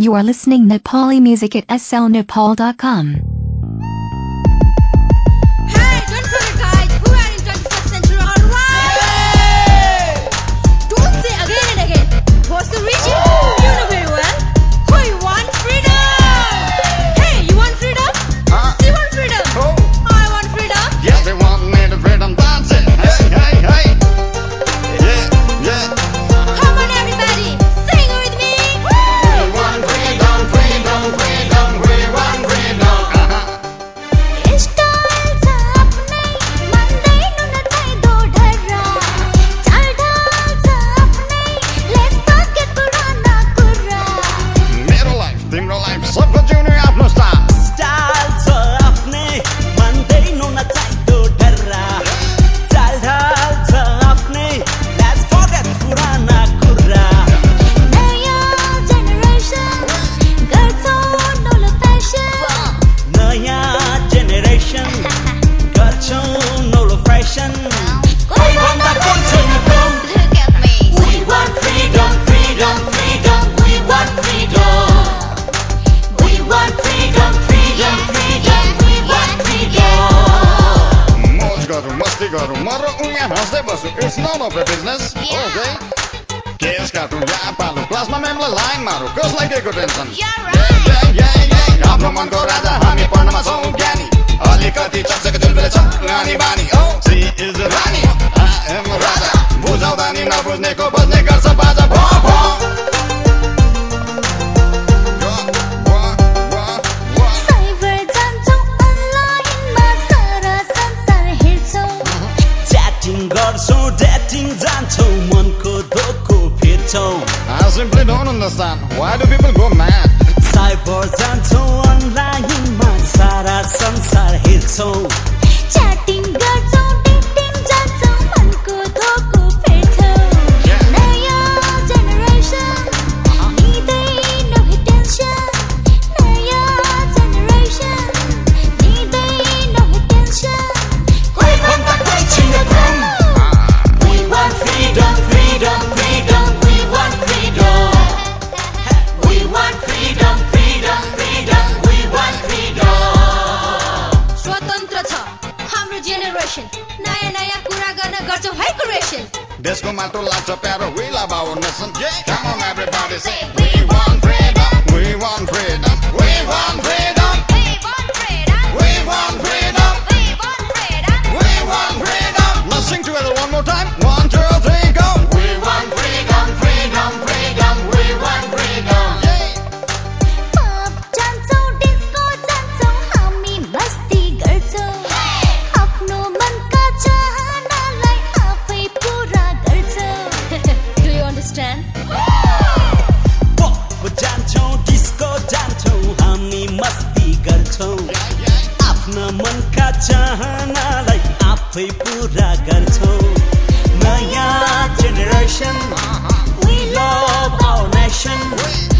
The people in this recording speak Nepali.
You are listening Nepali music at slnepal.com. गरौँ म र उहाँ हाँस्दै बस्छु it's none of business okay case काटौँ या पालौँ क्लासमा म्यामलाई लाइन मारौँ कसलाई केको टेन्सन हाम्रो मनको राजा हामी पढ्नमा छौँ ज्ञानी अलिकति चर्चाको जुन बेला छ नानी बानी डेटिङ गर्छौँ ड्याटिङ जान्छौँ मनको धोको फेर्छौँ I simply don't understand why do people go mad देशको माटो लाग्छ प्यारो हुइला बाबु नेसन आफै पुरा गर्छौ। नयाँ generation we love our nation